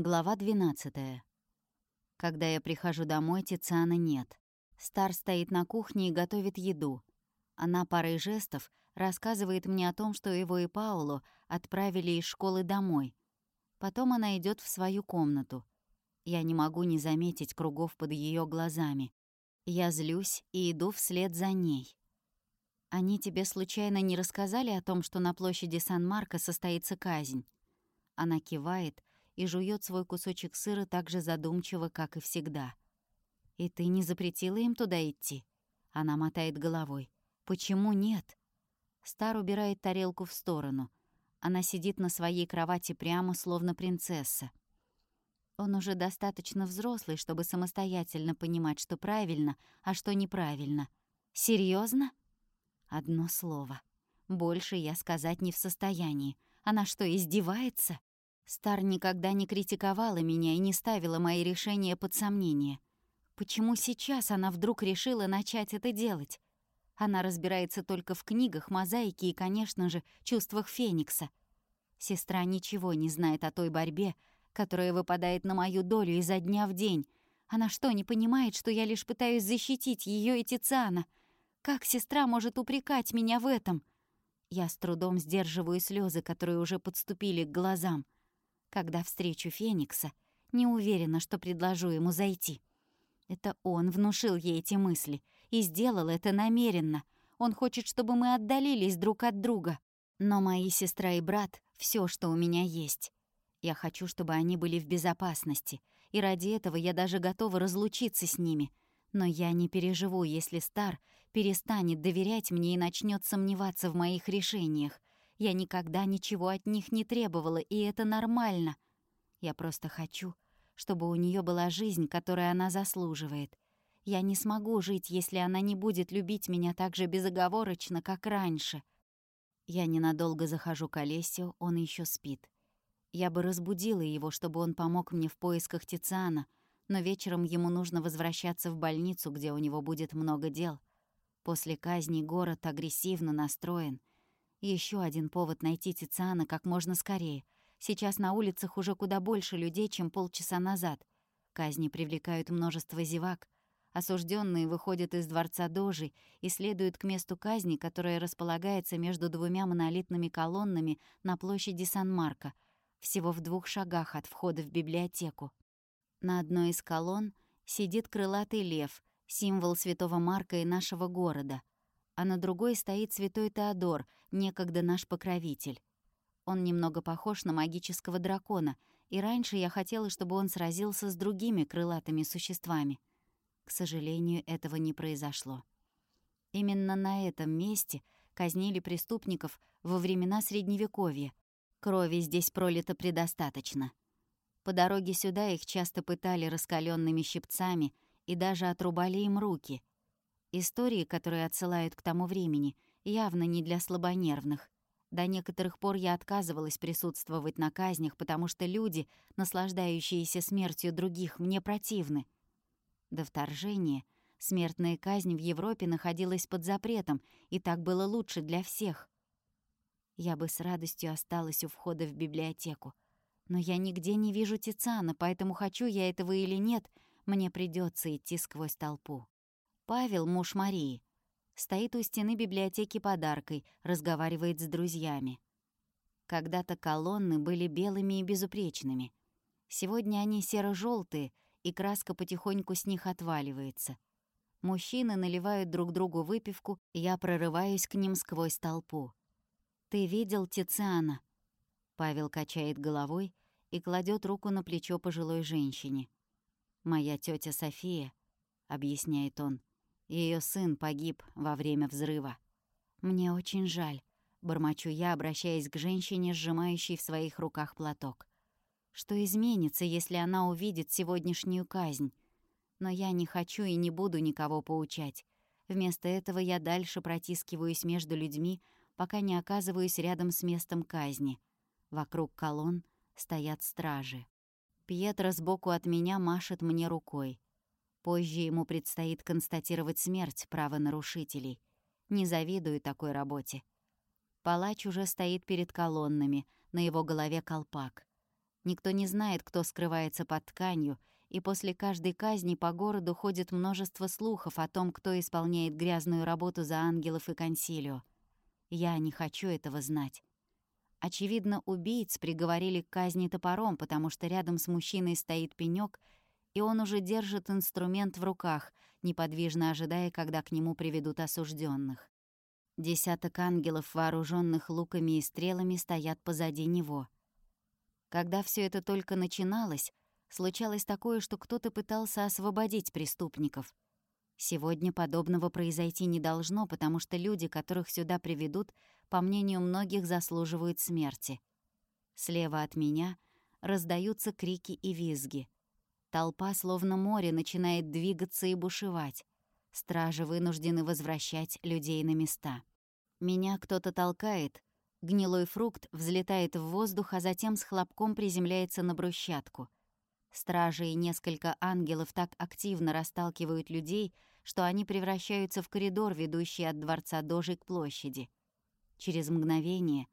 Глава 12. Когда я прихожу домой, Тициана нет. Стар стоит на кухне и готовит еду. Она парой жестов рассказывает мне о том, что его и Паулу отправили из школы домой. Потом она идет в свою комнату. Я не могу не заметить кругов под ее глазами. Я злюсь и иду вслед за ней. «Они тебе случайно не рассказали о том, что на площади Сан-Марко состоится казнь?» Она кивает, и жует свой кусочек сыра так же задумчиво, как и всегда. «И ты не запретила им туда идти?» Она мотает головой. «Почему нет?» Стар убирает тарелку в сторону. Она сидит на своей кровати прямо, словно принцесса. Он уже достаточно взрослый, чтобы самостоятельно понимать, что правильно, а что неправильно. Серьезно? Одно слово. Больше я сказать не в состоянии. Она что, издевается? Стар никогда не критиковала меня и не ставила мои решения под сомнение. Почему сейчас она вдруг решила начать это делать? Она разбирается только в книгах, мозаике и, конечно же, чувствах Феникса. Сестра ничего не знает о той борьбе, которая выпадает на мою долю изо дня в день. Она что, не понимает, что я лишь пытаюсь защитить ее и Тициана? Как сестра может упрекать меня в этом? Я с трудом сдерживаю слезы, которые уже подступили к глазам. Когда встречу Феникса, не уверена, что предложу ему зайти. Это он внушил ей эти мысли и сделал это намеренно. Он хочет, чтобы мы отдалились друг от друга. Но мои сестра и брат — все, что у меня есть. Я хочу, чтобы они были в безопасности, и ради этого я даже готова разлучиться с ними. Но я не переживу, если Стар перестанет доверять мне и начнет сомневаться в моих решениях. Я никогда ничего от них не требовала, и это нормально. Я просто хочу, чтобы у нее была жизнь, которую она заслуживает. Я не смогу жить, если она не будет любить меня так же безоговорочно, как раньше. Я ненадолго захожу к Олесю, он еще спит. Я бы разбудила его, чтобы он помог мне в поисках Тициана, но вечером ему нужно возвращаться в больницу, где у него будет много дел. После казни город агрессивно настроен, еще один повод найти Тициана как можно скорее. Сейчас на улицах уже куда больше людей, чем полчаса назад. Казни привлекают множество зевак. Осужденные выходят из дворца Дожи и следуют к месту казни, которое располагается между двумя монолитными колоннами на площади Сан-Марко, всего в двух шагах от входа в библиотеку. На одной из колонн сидит крылатый лев, символ святого Марка и нашего города — а на другой стоит святой Теодор, некогда наш покровитель. Он немного похож на магического дракона, и раньше я хотела, чтобы он сразился с другими крылатыми существами. К сожалению, этого не произошло. Именно на этом месте казнили преступников во времена Средневековья. Крови здесь пролито предостаточно. По дороге сюда их часто пытали раскаленными щипцами и даже отрубали им руки — Истории, которые отсылают к тому времени, явно не для слабонервных. До некоторых пор я отказывалась присутствовать на казнях, потому что люди, наслаждающиеся смертью других, мне противны. До вторжения смертная казнь в Европе находилась под запретом, и так было лучше для всех. Я бы с радостью осталась у входа в библиотеку. Но я нигде не вижу Тициана, поэтому хочу я этого или нет, мне придется идти сквозь толпу. Павел, муж Марии, стоит у стены библиотеки подаркой, разговаривает с друзьями. Когда-то колонны были белыми и безупречными. Сегодня они серо желтые и краска потихоньку с них отваливается. Мужчины наливают друг другу выпивку, я прорываюсь к ним сквозь толпу. «Ты видел Тициана?» Павел качает головой и кладет руку на плечо пожилой женщине. «Моя тетя София», — объясняет он, ее сын погиб во время взрыва. Мне очень жаль, бормочу я, обращаясь к женщине, сжимающей в своих руках платок. Что изменится, если она увидит сегодняшнюю казнь? Но я не хочу и не буду никого поучать. Вместо этого я дальше протискиваюсь между людьми, пока не оказываюсь рядом с местом казни. Вокруг колонн стоят стражи. Пьетро сбоку от меня машет мне рукой. Позже ему предстоит констатировать смерть правонарушителей. Не завидую такой работе. Палач уже стоит перед колоннами, на его голове колпак. Никто не знает, кто скрывается под тканью, и после каждой казни по городу ходит множество слухов о том, кто исполняет грязную работу за ангелов и консилио. Я не хочу этого знать. Очевидно, убийц приговорили к казни топором, потому что рядом с мужчиной стоит пенёк, и он уже держит инструмент в руках, неподвижно ожидая, когда к нему приведут осужденных. Десяток ангелов, вооруженных луками и стрелами, стоят позади него. Когда все это только начиналось, случалось такое, что кто-то пытался освободить преступников. Сегодня подобного произойти не должно, потому что люди, которых сюда приведут, по мнению многих, заслуживают смерти. Слева от меня раздаются крики и визги. Толпа, словно море, начинает двигаться и бушевать. Стражи вынуждены возвращать людей на места. Меня кто-то толкает, гнилой фрукт взлетает в воздух, а затем с хлопком приземляется на брусчатку — Стражи и несколько ангелов так активно расталкивают людей, что они превращаются в коридор, ведущий от дворца Дожи к площади. Через мгновение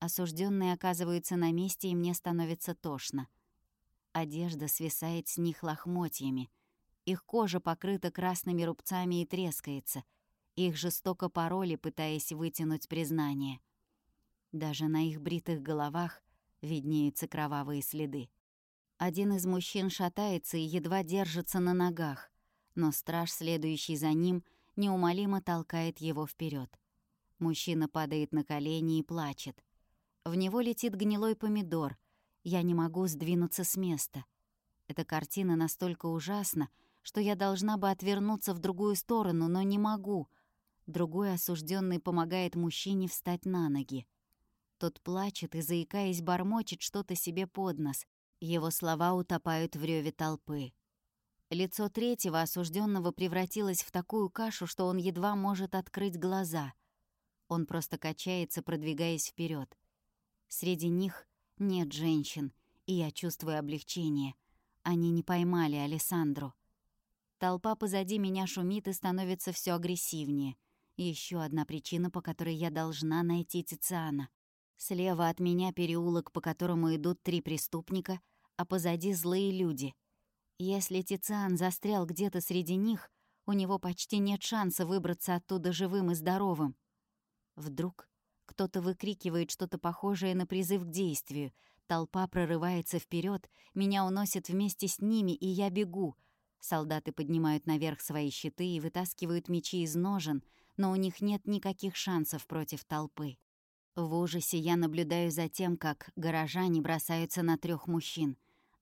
осужденные оказываются на месте, и мне становится тошно. Одежда свисает с них лохмотьями. Их кожа покрыта красными рубцами и трескается. Их жестоко пороли, пытаясь вытянуть признание. Даже на их бритых головах виднеются кровавые следы. Один из мужчин шатается и едва держится на ногах, но страж, следующий за ним, неумолимо толкает его вперед. Мужчина падает на колени и плачет. В него летит гнилой помидор. Я не могу сдвинуться с места. Эта картина настолько ужасна, что я должна бы отвернуться в другую сторону, но не могу. Другой осужденный помогает мужчине встать на ноги. Тот плачет и, заикаясь, бормочет что-то себе под нос. Его слова утопают в реве толпы. Лицо третьего осужденного превратилось в такую кашу, что он едва может открыть глаза. Он просто качается, продвигаясь вперед. Среди них нет женщин, и я чувствую облегчение. Они не поймали Алессандру. Толпа позади меня шумит и становится все агрессивнее. Еще одна причина, по которой я должна найти Тициана. Слева от меня переулок, по которому идут три преступника — а позади злые люди. Если Тициан застрял где-то среди них, у него почти нет шанса выбраться оттуда живым и здоровым. Вдруг кто-то выкрикивает что-то похожее на призыв к действию. Толпа прорывается вперед, меня уносит вместе с ними, и я бегу. Солдаты поднимают наверх свои щиты и вытаскивают мечи из ножен, но у них нет никаких шансов против толпы. В ужасе я наблюдаю за тем, как горожане бросаются на трех мужчин.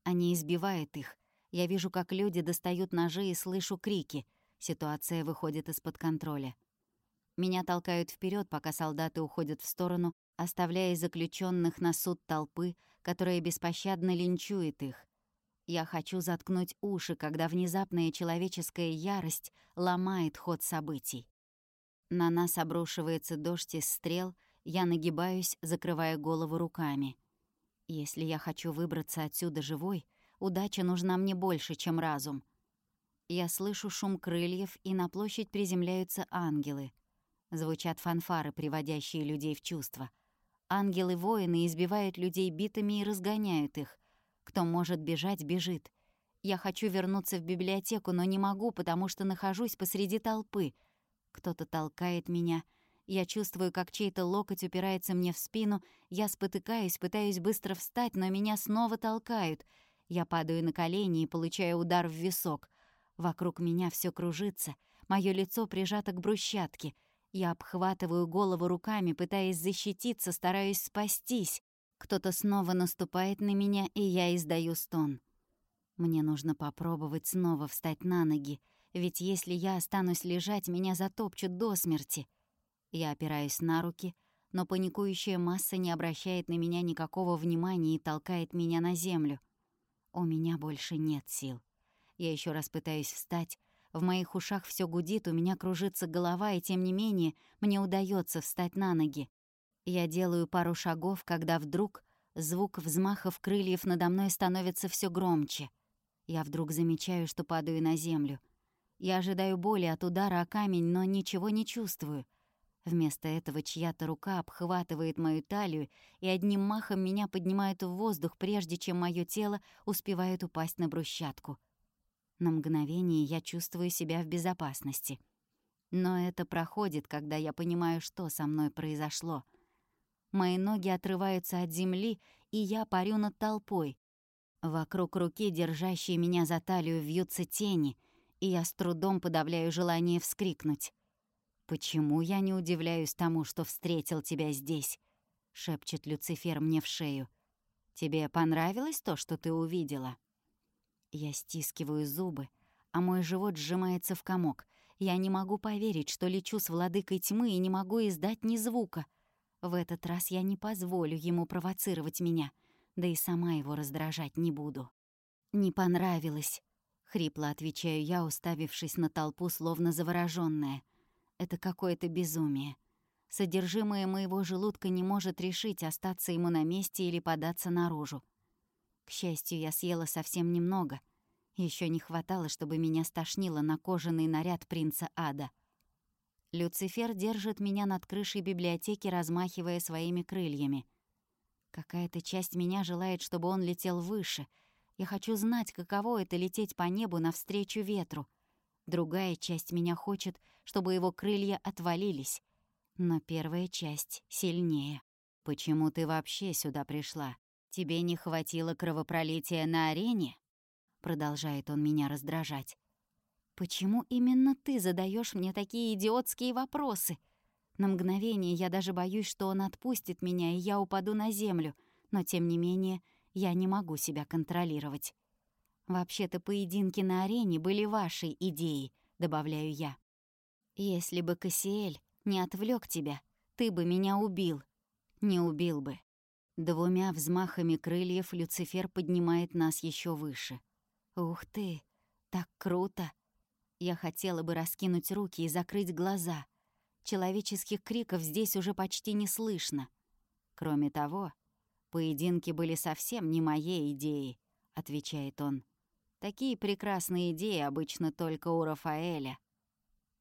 Они избивают их. Я вижу, как люди достают ножи и слышу крики. Ситуация выходит из-под контроля. Меня толкают вперед, пока солдаты уходят в сторону, оставляя заключенных на суд толпы, которая беспощадно линчует их. Я хочу заткнуть уши, когда внезапная человеческая ярость ломает ход событий. На нас обрушивается дождь из стрел, я нагибаюсь, закрывая голову руками. Если я хочу выбраться отсюда живой, удача нужна мне больше, чем разум. Я слышу шум крыльев, и на площадь приземляются ангелы. Звучат фанфары, приводящие людей в чувство. Ангелы-воины избивают людей битами и разгоняют их. Кто может бежать, бежит. Я хочу вернуться в библиотеку, но не могу, потому что нахожусь посреди толпы. Кто-то толкает меня — я чувствую, как чей-то локоть упирается мне в спину. Я спотыкаюсь, пытаюсь быстро встать, но меня снова толкают. Я падаю на колени и получаю удар в висок. Вокруг меня все кружится. Мое лицо прижато к брусчатке. Я обхватываю голову руками, пытаясь защититься, стараюсь спастись. Кто-то снова наступает на меня, и я издаю стон. Мне нужно попробовать снова встать на ноги, ведь если я останусь лежать, меня затопчут до смерти. Я опираюсь на руки, но паникующая масса не обращает на меня никакого внимания и толкает меня на землю. У меня больше нет сил. Я еще раз пытаюсь встать. В моих ушах все гудит, у меня кружится голова, и тем не менее мне удается встать на ноги. Я делаю пару шагов, когда вдруг звук взмахов крыльев надо мной становится все громче. Я вдруг замечаю, что падаю на землю. Я ожидаю боли от удара о камень, но ничего не чувствую — Вместо этого чья-то рука обхватывает мою талию и одним махом меня поднимает в воздух, прежде чем мое тело успевает упасть на брусчатку. На мгновение я чувствую себя в безопасности. Но это проходит, когда я понимаю, что со мной произошло. Мои ноги отрываются от земли, и я парю над толпой. Вокруг руки, держащей меня за талию, вьются тени, и я с трудом подавляю желание вскрикнуть. «Почему я не удивляюсь тому, что встретил тебя здесь?» — шепчет Люцифер мне в шею. «Тебе понравилось то, что ты увидела?» Я стискиваю зубы, а мой живот сжимается в комок. Я не могу поверить, что лечу с владыкой тьмы и не могу издать ни звука. В этот раз я не позволю ему провоцировать меня, да и сама его раздражать не буду. «Не понравилось», — хрипло отвечаю я, уставившись на толпу, словно заворожённая. Это какое-то безумие. Содержимое моего желудка не может решить, остаться ему на месте или податься наружу. К счастью, я съела совсем немного. Еще не хватало, чтобы меня стошнило на кожаный наряд принца Ада. Люцифер держит меня над крышей библиотеки, размахивая своими крыльями. Какая-то часть меня желает, чтобы он летел выше. Я хочу знать, каково это — лететь по небу навстречу ветру — Другая часть меня хочет, чтобы его крылья отвалились. Но первая часть сильнее. «Почему ты вообще сюда пришла? Тебе не хватило кровопролития на арене?» Продолжает он меня раздражать. «Почему именно ты задаешь мне такие идиотские вопросы?» На мгновение я даже боюсь, что он отпустит меня, и я упаду на землю, но тем не менее я не могу себя контролировать. Вообще-то поединки на арене были вашей идеей, добавляю я. Если бы Кассиэль не отвлек тебя, ты бы меня убил. Не убил бы. Двумя взмахами крыльев Люцифер поднимает нас еще выше. Ух ты, так круто! Я хотела бы раскинуть руки и закрыть глаза. Человеческих криков здесь уже почти не слышно. Кроме того, поединки были совсем не моей идеей, отвечает он. Такие прекрасные идеи обычно только у Рафаэля.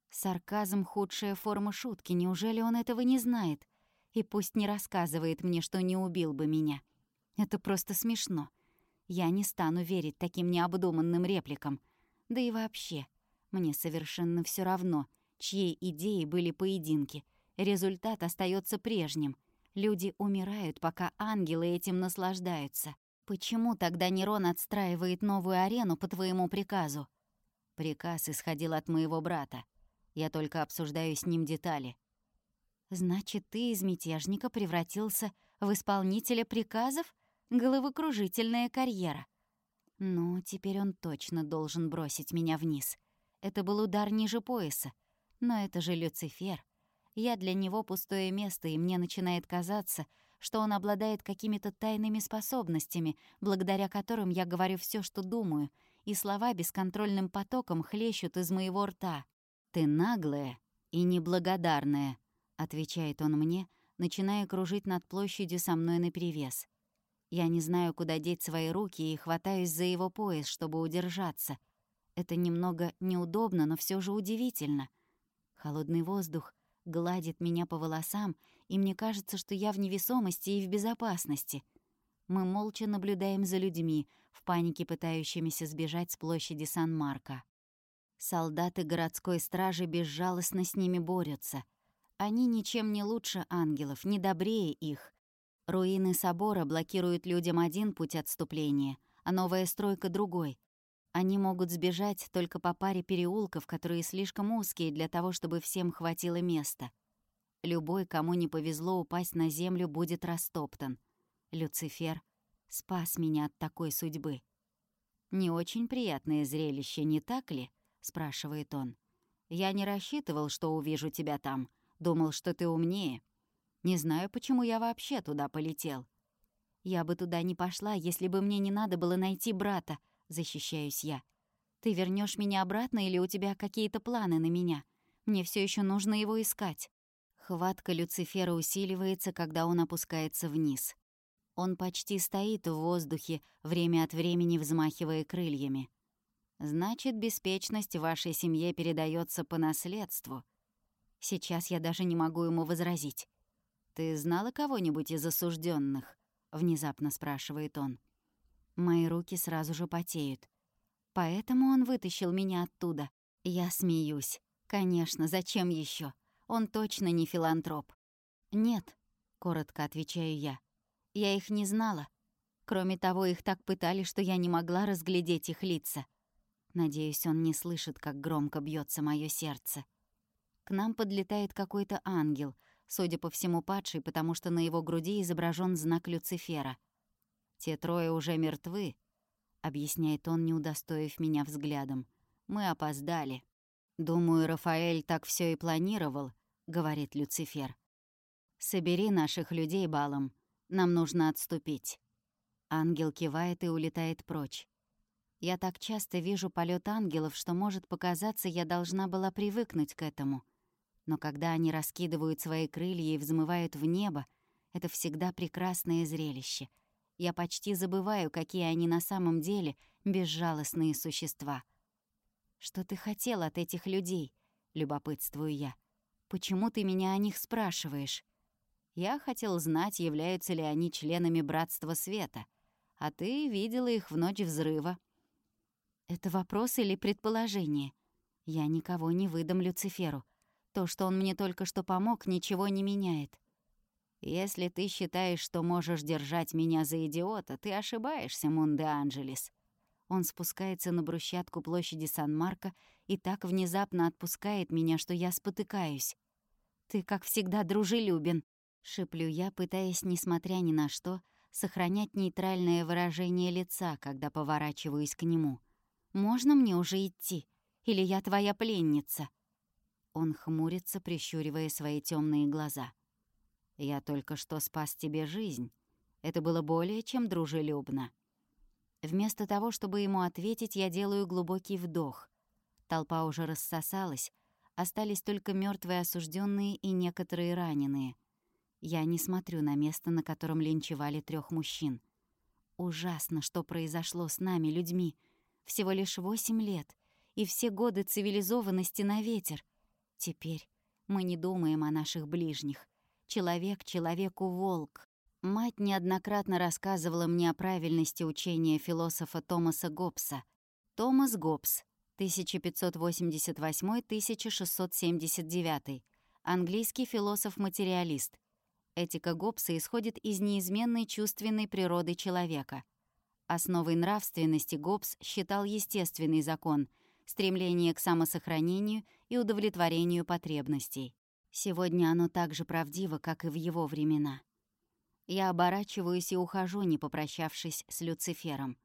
Сарказм — худшая форма шутки, неужели он этого не знает? И пусть не рассказывает мне, что не убил бы меня. Это просто смешно. Я не стану верить таким необдуманным репликам. Да и вообще, мне совершенно все равно, чьей идеей были поединки. Результат остается прежним. Люди умирают, пока ангелы этим наслаждаются. Почему тогда Нерон отстраивает новую арену по твоему приказу? Приказ исходил от моего брата. Я только обсуждаю с ним детали. Значит, ты из мятежника превратился в исполнителя приказов? Головокружительная карьера. Ну, теперь он точно должен бросить меня вниз. Это был удар ниже пояса. Но это же Люцифер. Я для него пустое место, и мне начинает казаться, что он обладает какими-то тайными способностями, благодаря которым я говорю все, что думаю, и слова бесконтрольным потоком хлещут из моего рта. «Ты наглая и неблагодарная», — отвечает он мне, начиная кружить над площадью со мной наперевес. Я не знаю, куда деть свои руки и хватаюсь за его пояс, чтобы удержаться. Это немного неудобно, но все же удивительно. Холодный воздух гладит меня по волосам, и мне кажется, что я в невесомости и в безопасности. Мы молча наблюдаем за людьми, в панике пытающимися сбежать с площади Сан-Марко. Солдаты городской стражи безжалостно с ними борются. Они ничем не лучше ангелов, не добрее их. Руины собора блокируют людям один путь отступления, а новая стройка — другой. Они могут сбежать только по паре переулков, которые слишком узкие для того, чтобы всем хватило места. Любой, кому не повезло упасть на землю, будет растоптан. Люцифер спас меня от такой судьбы. «Не очень приятное зрелище, не так ли?» — спрашивает он. «Я не рассчитывал, что увижу тебя там. Думал, что ты умнее. Не знаю, почему я вообще туда полетел. Я бы туда не пошла, если бы мне не надо было найти брата, защищаюсь я. Ты вернешь меня обратно или у тебя какие-то планы на меня? Мне все еще нужно его искать. Хватка Люцифера усиливается, когда он опускается вниз. Он почти стоит в воздухе, время от времени взмахивая крыльями. Значит, беспечность вашей семье передается по наследству. Сейчас я даже не могу ему возразить. «Ты знала кого-нибудь из осужденных? внезапно спрашивает он. Мои руки сразу же потеют. Поэтому он вытащил меня оттуда. Я смеюсь. Конечно, зачем еще? Он точно не филантроп. «Нет», — коротко отвечаю я. «Я их не знала. Кроме того, их так пытали, что я не могла разглядеть их лица. Надеюсь, он не слышит, как громко бьется мое сердце. К нам подлетает какой-то ангел, судя по всему падший, потому что на его груди изображен знак Люцифера. «Те трое уже мертвы», — объясняет он, не удостоив меня взглядом. «Мы опоздали». «Думаю, Рафаэль так все и планировал», — говорит Люцифер. «Собери наших людей балом. Нам нужно отступить». Ангел кивает и улетает прочь. Я так часто вижу полет ангелов, что, может показаться, я должна была привыкнуть к этому. Но когда они раскидывают свои крылья и взмывают в небо, это всегда прекрасное зрелище. Я почти забываю, какие они на самом деле безжалостные существа. «Что ты хотел от этих людей?» — любопытствую я. «Почему ты меня о них спрашиваешь?» Я хотел знать, являются ли они членами Братства Света, а ты видела их в ночь взрыва. Это вопрос или предположение? Я никого не выдам Люциферу. То, что он мне только что помог, ничего не меняет. Если ты считаешь, что можешь держать меня за идиота, ты ошибаешься, Мунде Анджелес. Он спускается на брусчатку площади Сан-Марко и так внезапно отпускает меня, что я спотыкаюсь. «Ты, как всегда, дружелюбен», — шеплю я, пытаясь, несмотря ни на что, сохранять нейтральное выражение лица, когда поворачиваюсь к нему — можно мне уже идти? Или я твоя пленница?» Он хмурится, прищуривая свои темные глаза. «Я только что спас тебе жизнь. Это было более чем дружелюбно». Вместо того, чтобы ему ответить, я делаю глубокий вдох. Толпа уже рассосалась, остались только мертвые осужденные и некоторые раненые. Я не смотрю на место, на котором линчевали трех мужчин. Ужасно, что произошло с нами, людьми — всего лишь восемь лет, и все годы цивилизованности на ветер. Теперь мы не думаем о наших ближних. Человек человеку волк. Мать неоднократно рассказывала мне о правильности учения философа Томаса Гоббса. Томас Гоббс, 1588-1679, английский философ-материалист. Этика Гоббса исходит из неизменной чувственной природы человека. Основой нравственности Гоббс считал естественный закон — стремление к самосохранению и удовлетворению потребностей. Сегодня оно так же правдиво, как и в его времена. Я оборачиваюсь и ухожу, не попрощавшись с Люцифером.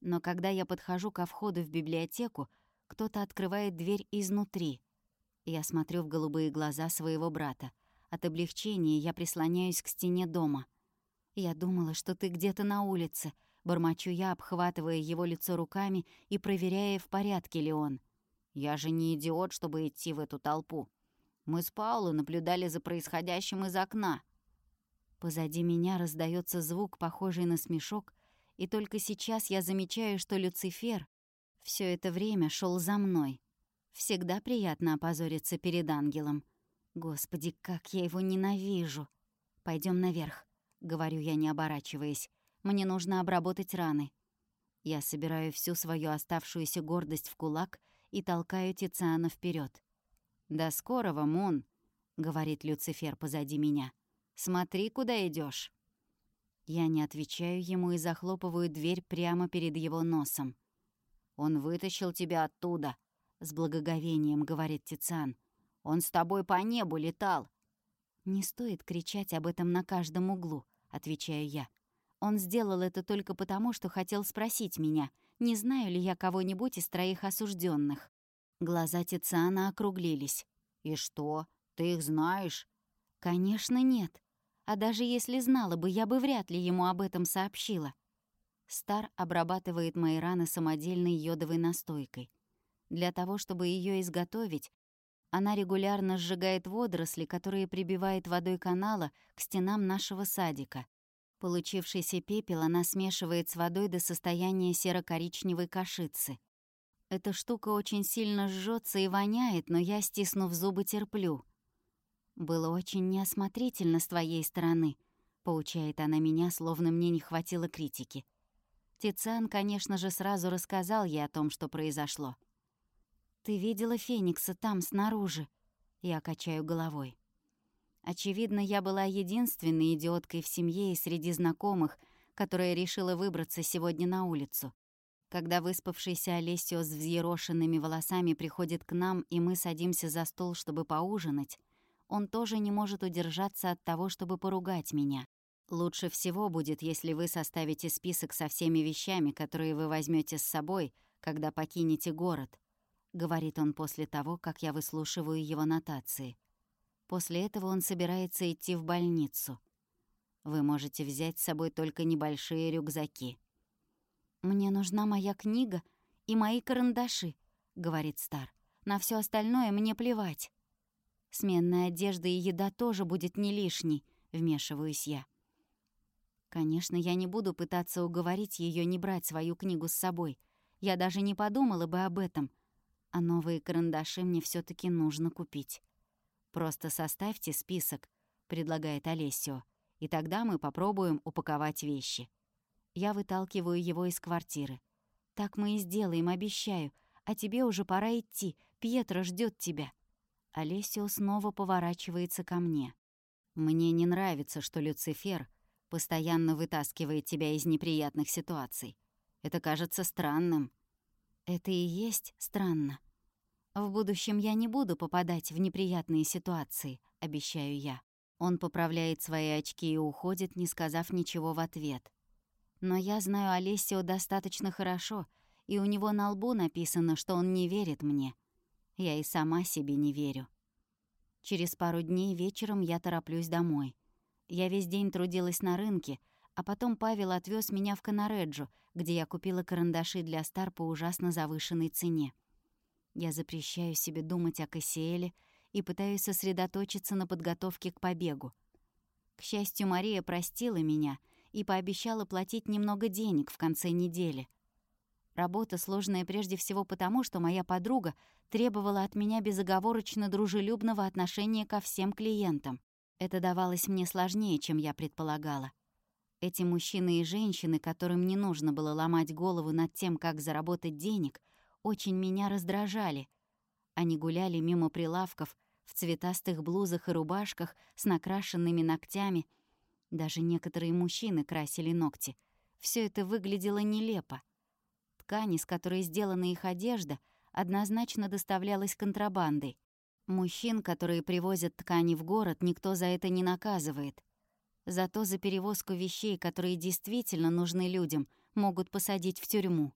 Но когда я подхожу ко входу в библиотеку, кто-то открывает дверь изнутри. Я смотрю в голубые глаза своего брата. От облегчения я прислоняюсь к стене дома. Я думала, что ты где-то на улице —— бормочу я, обхватывая его лицо руками и проверяя, в порядке ли он. «Я же не идиот, чтобы идти в эту толпу. Мы с Паулой наблюдали за происходящим из окна». Позади меня раздается звук, похожий на смешок, и только сейчас я замечаю, что Люцифер все это время шел за мной. Всегда приятно опозориться перед ангелом. Господи, как я его ненавижу. Пойдем наверх», — говорю я, не оборачиваясь. Мне нужно обработать раны. Я собираю всю свою оставшуюся гордость в кулак и толкаю Тициана вперед. «До скорого, Мун», — говорит Люцифер позади меня. «Смотри, куда идешь. Я не отвечаю ему и захлопываю дверь прямо перед его носом. «Он вытащил тебя оттуда», — с благоговением говорит Тициан. «Он с тобой по небу летал». «Не стоит кричать об этом на каждом углу», — отвечаю я. Он сделал это только потому, что хотел спросить меня, не знаю ли я кого-нибудь из троих осужденных. Глаза Тициана округлились. «И что? Ты их знаешь?» «Конечно, нет. А даже если знала бы, я бы вряд ли ему об этом сообщила». Стар обрабатывает мои раны самодельной йодовой настойкой. Для того, чтобы ее изготовить, она регулярно сжигает водоросли, которые прибивает водой канала к стенам нашего садика. Получившийся пепел она смешивает с водой до состояния серо-коричневой кашицы. Эта штука очень сильно жжется и воняет, но я, стиснув зубы, терплю. «Было очень неосмотрительно с твоей стороны», — поучает она меня, словно мне не хватило критики. Тициан, конечно же, сразу рассказал ей о том, что произошло. «Ты видела Феникса там, снаружи?» Я качаю головой. Очевидно, я была единственной идиоткой в семье и среди знакомых, которая решила выбраться сегодня на улицу. Когда выспавшийся Олесио с взъерошенными волосами приходит к нам, и мы садимся за стол, чтобы поужинать, он тоже не может удержаться от того, чтобы поругать меня. Лучше всего будет, если вы составите список со всеми вещами, которые вы возьмете с собой, когда покинете город, говорит он после того, как я выслушиваю его нотации. После этого он собирается идти в больницу. Вы можете взять с собой только небольшие рюкзаки. «Мне нужна моя книга и мои карандаши», — говорит Стар. «На все остальное мне плевать». «Сменная одежда и еда тоже будет не лишней», — вмешиваюсь я. Конечно, я не буду пытаться уговорить ее не брать свою книгу с собой. Я даже не подумала бы об этом. А новые карандаши мне все таки нужно купить. «Просто составьте список», — предлагает Олесио, «и тогда мы попробуем упаковать вещи». Я выталкиваю его из квартиры. «Так мы и сделаем, обещаю. А тебе уже пора идти. Пьетро ждет тебя». Олесио снова поворачивается ко мне. «Мне не нравится, что Люцифер постоянно вытаскивает тебя из неприятных ситуаций. Это кажется странным». «Это и есть странно. В будущем я не буду попадать в неприятные ситуации», — обещаю я. Он поправляет свои очки и уходит, не сказав ничего в ответ. Но я знаю Олесио достаточно хорошо, и у него на лбу написано, что он не верит мне. Я и сама себе не верю. Через пару дней вечером я тороплюсь домой. Я весь день трудилась на рынке, а потом Павел отвез меня в Канареджо, где я купила карандаши для Стар по ужасно завышенной цене. Я запрещаю себе думать о Кассиэле и пытаюсь сосредоточиться на подготовке к побегу. К счастью, Мария простила меня — и пообещала платить немного денег в конце недели. Работа сложная прежде всего потому, что моя подруга требовала от меня безоговорочно дружелюбного отношения ко всем клиентам. Это давалось мне сложнее, чем я предполагала. Эти мужчины и женщины, которым не нужно было ломать голову над тем, как заработать денег, очень меня раздражали. Они гуляли мимо прилавков в цветастых блузах и рубашках с накрашенными ногтями — даже некоторые мужчины красили ногти. Все это выглядело нелепо. Ткань, из которой сделана их одежда, однозначно доставлялась контрабандой. Мужчин, которые привозят ткани в город, никто за это не наказывает. Зато за перевозку вещей, которые действительно нужны людям, могут посадить в тюрьму.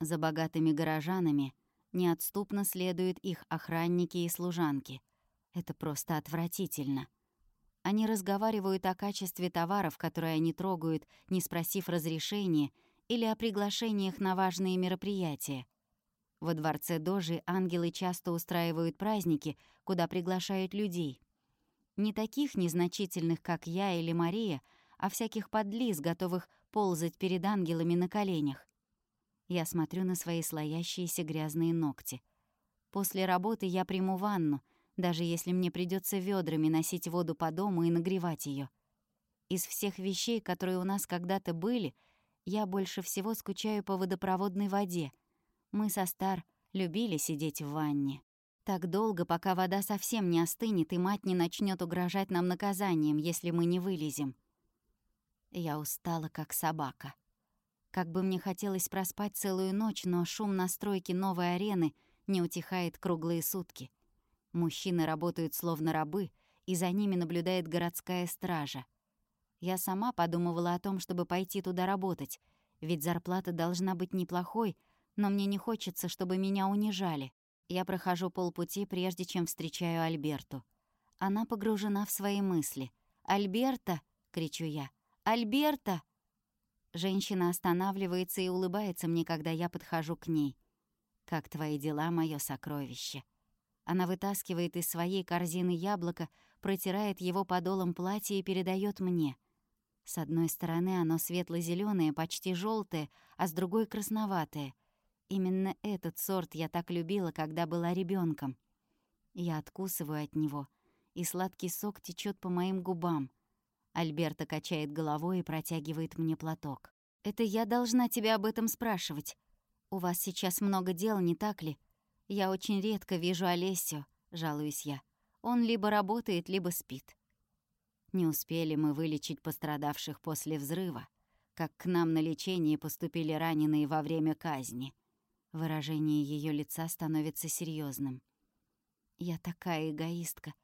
За богатыми горожанами неотступно следуют их охранники и служанки. Это просто отвратительно. Они разговаривают о качестве товаров, которые они трогают, не спросив разрешения, или о приглашениях на важные мероприятия. Во дворце Дожи ангелы часто устраивают праздники, куда приглашают людей. Не таких незначительных, как я или Мария, а всяких подлиз, готовых ползать перед ангелами на коленях. Я смотрю на свои слоящиеся грязные ногти. После работы я приму ванну, даже если мне придется ведрами носить воду по дому и нагревать ее. Из всех вещей, которые у нас когда-то были, я больше всего скучаю по водопроводной воде. Мы со Стар любили сидеть в ванне. Так долго, пока вода совсем не остынет, и мать не начнет угрожать нам наказанием, если мы не вылезем. Я устала, как собака. Как бы мне хотелось проспать целую ночь, но шум настройки новой арены не утихает круглые сутки. Мужчины работают словно рабы, и за ними наблюдает городская стража. Я сама подумывала о том, чтобы пойти туда работать, ведь зарплата должна быть неплохой, но мне не хочется, чтобы меня унижали. Я прохожу полпути, прежде чем встречаю Альберту. Она погружена в свои мысли. «Альберта!» — кричу я. «Альберта!» Женщина останавливается и улыбается мне, когда я подхожу к ней. «Как твои дела, моё сокровище?» Она вытаскивает из своей корзины яблоко, протирает его подолом платья и передает мне. С одной стороны оно светло зеленое почти желтое, а с другой — красноватое. Именно этот сорт я так любила, когда была ребенком. Я откусываю от него, и сладкий сок течет по моим губам. Альберта качает головой и протягивает мне платок. «Это я должна тебя об этом спрашивать. У вас сейчас много дел, не так ли? Я очень редко вижу Олесю», — жалуюсь я. «Он либо работает, либо спит». Не успели мы вылечить пострадавших после взрыва, как к нам на лечение поступили раненые во время казни. Выражение ее лица становится серьезным. «Я такая эгоистка.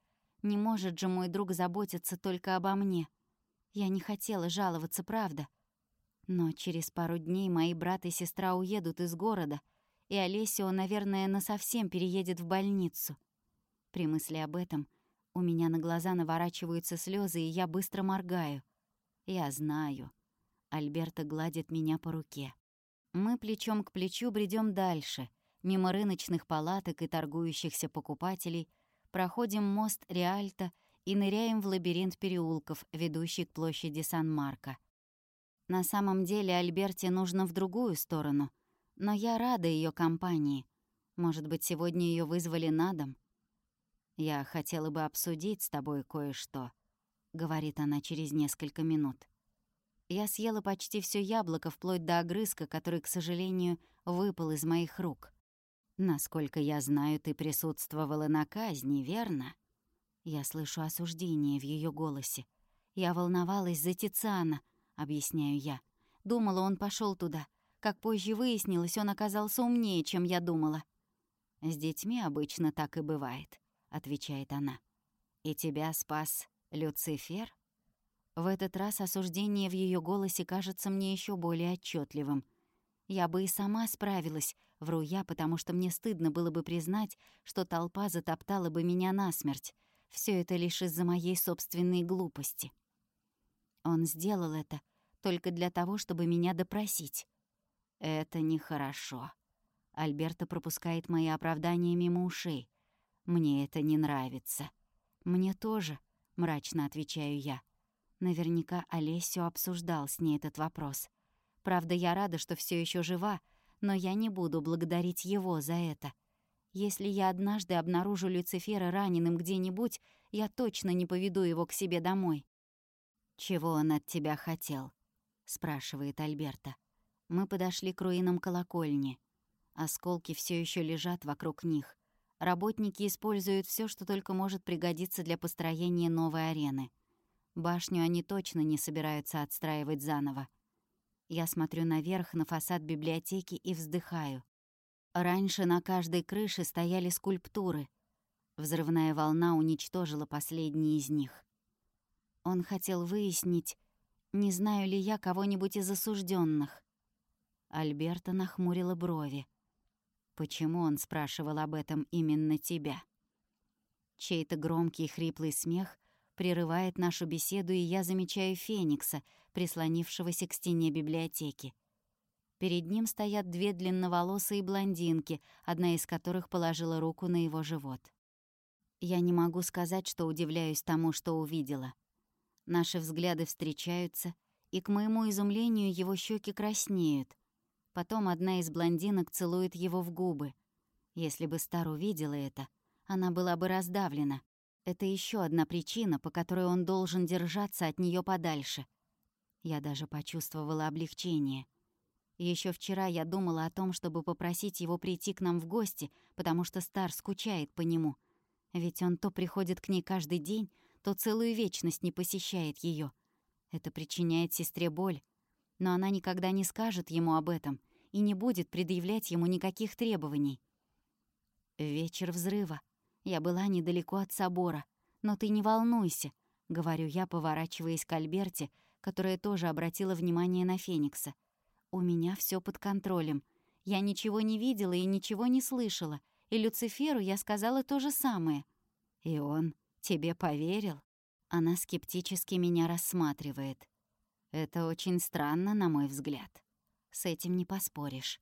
Не может же мой друг заботиться только обо мне. Я не хотела жаловаться, правда. Но через пару дней мои брат и сестра уедут из города, и Олесио, наверное, насовсем переедет в больницу. При мысли об этом у меня на глаза наворачиваются слезы, и я быстро моргаю. Я знаю. Альберта гладит меня по руке. Мы плечом к плечу бредем дальше, мимо рыночных палаток и торгующихся покупателей, проходим мост Реальто и ныряем в лабиринт переулков, ведущий к площади Сан-Марко. На самом деле Альберте нужно в другую сторону, но я рада ее компании. Может быть, сегодня ее вызвали на дом? «Я хотела бы обсудить с тобой кое-что», — говорит она через несколько минут. Я съела почти все яблоко, вплоть до огрызка, который, к сожалению, выпал из моих рук. «Насколько я знаю, ты присутствовала на казни, верно?» Я слышу осуждение в ее голосе. «Я волновалась за Тициана», — объясняю я. Думала, он пошел туда. Как позже выяснилось, он оказался умнее, чем я думала. «С детьми обычно так и бывает», — отвечает она. «И тебя спас Люцифер?» В этот раз осуждение в ее голосе кажется мне еще более отчетливым. Я бы и сама справилась, вру я, потому что мне стыдно было бы признать, что толпа затоптала бы меня насмерть. Все это лишь из-за моей собственной глупости. Он сделал это только для того, чтобы меня допросить. Это нехорошо. Альберта пропускает мои оправдания мимо ушей. Мне это не нравится. Мне тоже, мрачно отвечаю я. Наверняка Олесю обсуждал с ней этот вопрос. Правда, я рада, что все еще жива, но я не буду благодарить его за это. Если я однажды обнаружу Люцифера раненым где-нибудь, я точно не поведу его к себе домой. «Чего он от тебя хотел?» — спрашивает Альберта. Мы подошли к руинам колокольни. Осколки все еще лежат вокруг них. Работники используют все, что только может пригодиться для построения новой арены. Башню они точно не собираются отстраивать заново. Я смотрю наверх на фасад библиотеки и вздыхаю. Раньше на каждой крыше стояли скульптуры. Взрывная волна уничтожила последние из них. Он хотел выяснить, не знаю ли я кого-нибудь из осужденных. Альберта нахмурила брови. Почему он спрашивал об этом именно тебя? Чей-то громкий хриплый смех прерывает нашу беседу, и я замечаю Феникса, прислонившегося к стене библиотеки. Перед ним стоят две длинноволосые блондинки, одна из которых положила руку на его живот. Я не могу сказать, что удивляюсь тому, что увидела. Наши взгляды встречаются, и, к моему изумлению, его щеки краснеют. Потом одна из блондинок целует его в губы. Если бы Стар увидела это, она была бы раздавлена. Это еще одна причина, по которой он должен держаться от нее подальше. Я даже почувствовала облегчение — еще вчера я думала о том, чтобы попросить его прийти к нам в гости, потому что Стар скучает по нему. Ведь он то приходит к ней каждый день, то целую вечность не посещает ее. Это причиняет сестре боль. Но она никогда не скажет ему об этом и не будет предъявлять ему никаких требований. Вечер взрыва. Я была недалеко от собора. Но ты не волнуйся, — говорю я, поворачиваясь к Альберте, которая тоже обратила внимание на Феникса — у меня все под контролем. Я ничего не видела и ничего не слышала, и Люциферу я сказала то же самое. И он тебе поверил? Она скептически меня рассматривает. Это очень странно, на мой взгляд. С этим не поспоришь.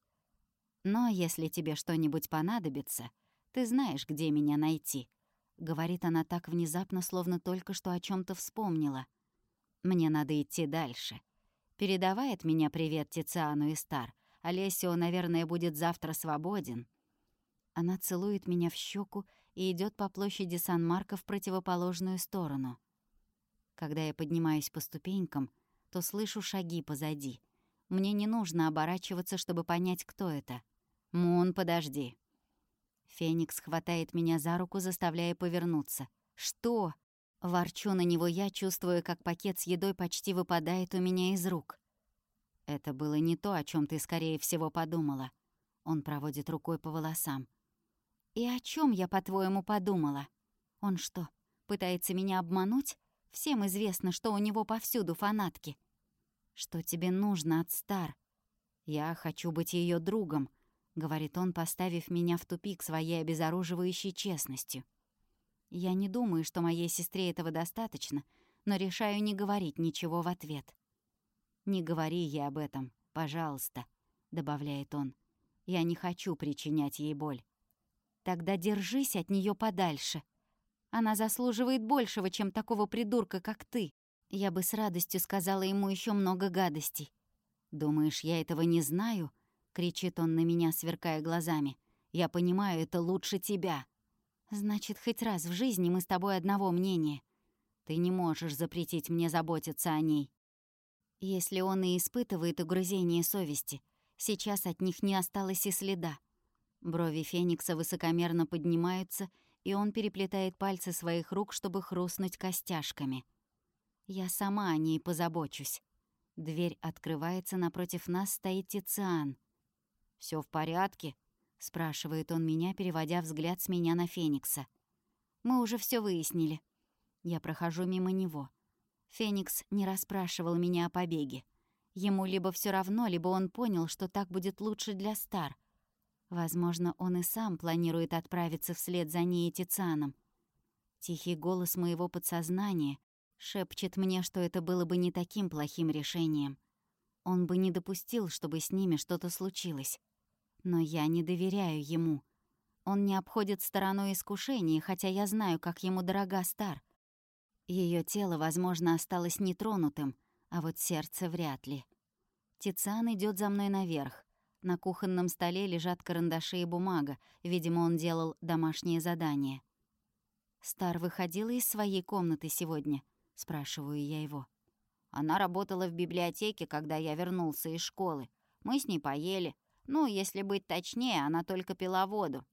Но если тебе что-нибудь понадобится, ты знаешь, где меня найти. Говорит она так внезапно, словно только что о чем то вспомнила. Мне надо идти дальше. Передавай от меня привет Тициану и Стар. Олесио, наверное, будет завтра свободен». Она целует меня в щеку и идет по площади Сан-Марко в противоположную сторону. Когда я поднимаюсь по ступенькам, то слышу шаги позади. Мне не нужно оборачиваться, чтобы понять, кто это. «Мун, подожди». Феникс хватает меня за руку, заставляя повернуться. «Что?» Ворчу на него я, чувствую, как пакет с едой почти выпадает у меня из рук. «Это было не то, о чем ты, скорее всего, подумала». Он проводит рукой по волосам. «И о чем я, по-твоему, подумала? Он что, пытается меня обмануть? Всем известно, что у него повсюду фанатки. Что тебе нужно от Стар? Я хочу быть ее другом», — говорит он, поставив меня в тупик своей обезоруживающей честностью. Я не думаю, что моей сестре этого достаточно, но решаю не говорить ничего в ответ. «Не говори ей об этом, пожалуйста», — добавляет он. «Я не хочу причинять ей боль». «Тогда держись от нее подальше. Она заслуживает большего, чем такого придурка, как ты. Я бы с радостью сказала ему еще много гадостей». «Думаешь, я этого не знаю?» — кричит он на меня, сверкая глазами. «Я понимаю это лучше тебя». Значит, хоть раз в жизни мы с тобой одного мнения. Ты не можешь запретить мне заботиться о ней. Если он и испытывает угрызение совести, сейчас от них не осталось и следа. Брови Феникса высокомерно поднимаются, и он переплетает пальцы своих рук, чтобы хрустнуть костяшками. Я сама о ней позабочусь. Дверь открывается, напротив нас стоит Тициан. Все в порядке?» Спрашивает он меня, переводя взгляд с меня на Феникса. Мы уже все выяснили. Я прохожу мимо него. Феникс не расспрашивал меня о побеге. Ему либо все равно, либо он понял, что так будет лучше для Стар. Возможно, он и сам планирует отправиться вслед за ней и Тицианом. Тихий голос моего подсознания шепчет мне, что это было бы не таким плохим решением. Он бы не допустил, чтобы с ними что-то случилось. Но я не доверяю ему. Он не обходит стороной искушений, хотя я знаю, как ему дорога Стар. Ее тело, возможно, осталось нетронутым, а вот сердце вряд ли. Тициан идет за мной наверх. На кухонном столе лежат карандаши и бумага. Видимо, он делал домашнее задание. «Стар выходила из своей комнаты сегодня?» — спрашиваю я его. Она работала в библиотеке, когда я вернулся из школы. Мы с ней поели. Ну, если быть точнее, она только пила воду.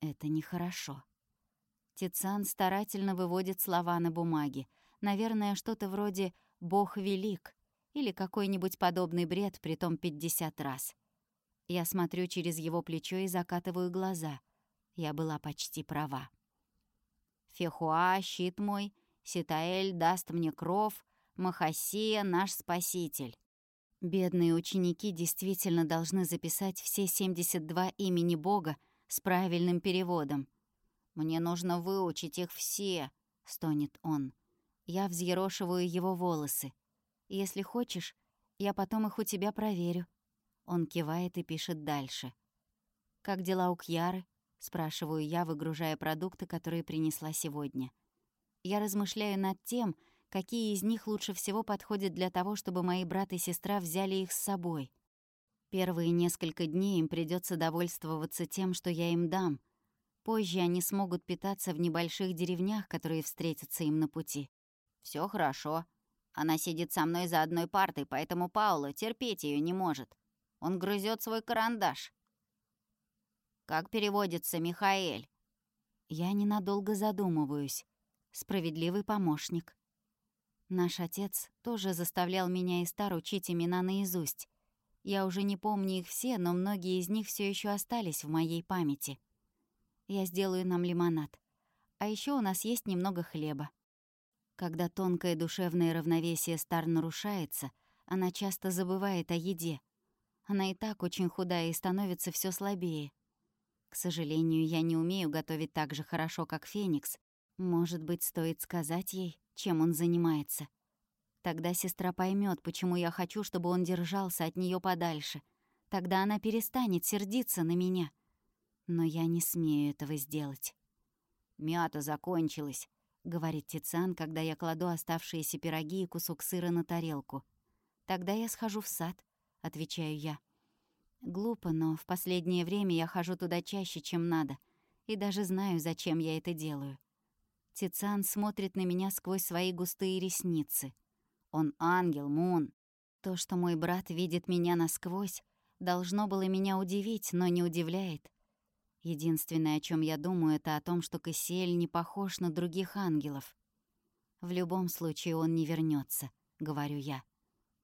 Это нехорошо. Тицан старательно выводит слова на бумаге. Наверное, что-то вроде «Бог велик» или какой-нибудь подобный бред, притом 50 раз. Я смотрю через его плечо и закатываю глаза. Я была почти права. «Фехуа, щит мой, Ситаэль даст мне кров, Махасия — наш спаситель». Бедные ученики действительно должны записать все 72 имени Бога с правильным переводом. «Мне нужно выучить их все», — стонет он. Я взъерошиваю его волосы. «Если хочешь, я потом их у тебя проверю». Он кивает и пишет дальше. «Как дела у Кьяры?» — спрашиваю я, выгружая продукты, которые принесла сегодня. Я размышляю над тем, какие из них лучше всего подходят для того, чтобы мои брат и сестра взяли их с собой. Первые несколько дней им придется довольствоваться тем, что я им дам. Позже они смогут питаться в небольших деревнях, которые встретятся им на пути. Все хорошо. Она сидит со мной за одной партой, поэтому Паула терпеть ее не может. Он грызет свой карандаш. Как переводится Михаэль? Я ненадолго задумываюсь. Справедливый помощник. Наш отец тоже заставлял меня и Стар учить имена наизусть. Я уже не помню их все, но многие из них все еще остались в моей памяти. Я сделаю нам лимонад. А еще у нас есть немного хлеба. Когда тонкое душевное равновесие Стар нарушается, она часто забывает о еде. Она и так очень худая и становится все слабее. К сожалению, я не умею готовить так же хорошо, как Феникс. Может быть, стоит сказать ей, чем он занимается. Тогда сестра поймет, почему я хочу, чтобы он держался от нее подальше. Тогда она перестанет сердиться на меня. Но я не смею этого сделать. «Мята закончилась», — говорит Тициан, когда я кладу оставшиеся пироги и кусок сыра на тарелку. «Тогда я схожу в сад», — отвечаю я. Глупо, но в последнее время я хожу туда чаще, чем надо. и даже знаю, зачем я это делаю. Тициан смотрит на меня сквозь свои густые ресницы. Он ангел, Мун. То, что мой брат видит меня насквозь, должно было меня удивить, но не удивляет. Единственное, о чем я думаю, это о том, что Кассиэль не похож на других ангелов. В любом случае он не вернется, говорю я.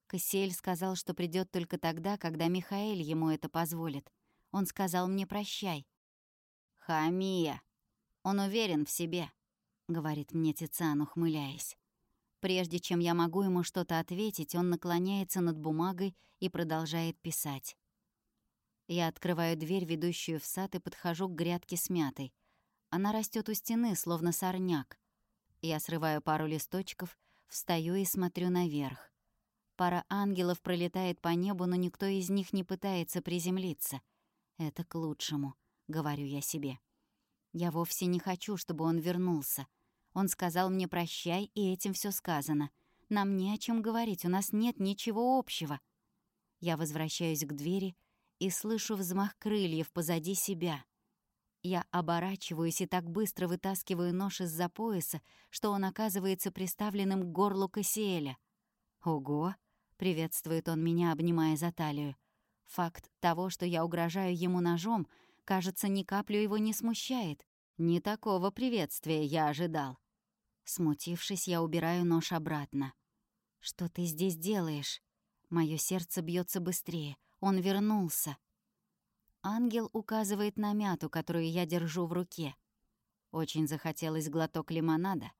Кассиэль сказал, что придет только тогда, когда Михаэль ему это позволит. Он сказал мне «прощай». «Хамия! Он уверен в себе», — говорит мне Тициан, ухмыляясь. Прежде чем я могу ему что-то ответить, он наклоняется над бумагой и продолжает писать. Я открываю дверь, ведущую в сад, и подхожу к грядке с мятой. Она растет у стены, словно сорняк. Я срываю пару листочков, встаю и смотрю наверх. Пара ангелов пролетает по небу, но никто из них не пытается приземлиться. Это к лучшему, говорю я себе. Я вовсе не хочу, чтобы он вернулся. Он сказал мне «прощай», и этим все сказано. Нам не о чем говорить, у нас нет ничего общего. Я возвращаюсь к двери и слышу взмах крыльев позади себя. Я оборачиваюсь и так быстро вытаскиваю нож из-за пояса, что он оказывается приставленным к горлу Кассиэля. «Ого!» — приветствует он меня, обнимая за талию. Факт того, что я угрожаю ему ножом, кажется, ни каплю его не смущает. Не такого приветствия я ожидал. Смутившись, я убираю нож обратно. «Что ты здесь делаешь?» Моё сердце бьется быстрее. Он вернулся. Ангел указывает на мяту, которую я держу в руке. Очень захотелось глоток лимонада.